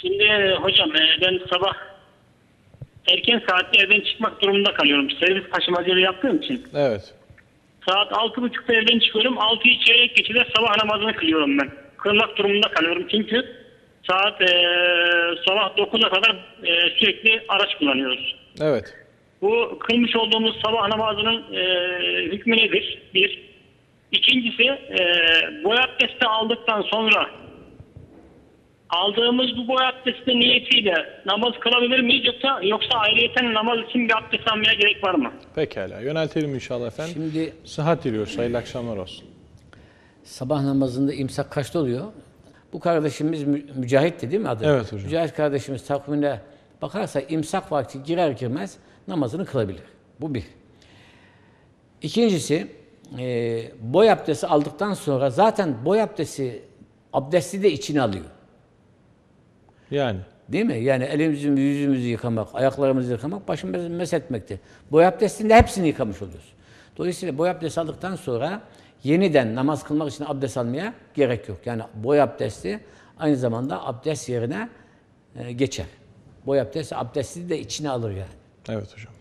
Şimdi hocam e, ben sabah erken saatte evden çıkmak durumunda kalıyorum. Servis taşımacılığı yaptığım için. Evet. Saat altı buçukta evden çıkıyorum. Altıyı çeyrek geçede sabah namazını kılıyorum ben. Kılmak durumunda kalıyorum çünkü saat e, sabah 9'a kadar e, sürekli araç kullanıyoruz. Evet. Bu kılmış olduğumuz sabah namazının e, hükmü nedir? Bir. İkincisi e, boy abdesti aldıktan sonra aldığımız bu boy abdesti niyetiyle namaz kılabilir miyiz yoksa yoksa ayrıyeten namaz için bir abdest almaya gerek var mı? Pekala. Yöneltelim inşallah efendim. Şimdi Sıhhat diliyoruz. Hayırlı akşamlar olsun. sabah namazında imsak kaçta oluyor? Bu kardeşimiz Mü- Mücahit'ti değil mi adı? Evet hocam. Mücahit kardeşimiz takvimine bakarsa imsak vakti girer girmez namazını kılabilir. Bu bir. İkincisi e, boy abdesti aldıktan sonra zaten boy abdesti abdesti de içine alıyor. Yani. Değil mi? Yani elimizi, yüzümüzü yıkamak, ayaklarımızı yıkamak, başımızı meshetmekti. Boy abdestinde hepsini yıkamış oluyoruz. Dolayısıyla boy abdesti aldıktan sonra yeniden namaz kılmak için abdest almaya gerek yok. Yani boy abdesti aynı zamanda abdest yerine e, geçer. Boy abdesti abdesti de içine alır yani. Evet hocam.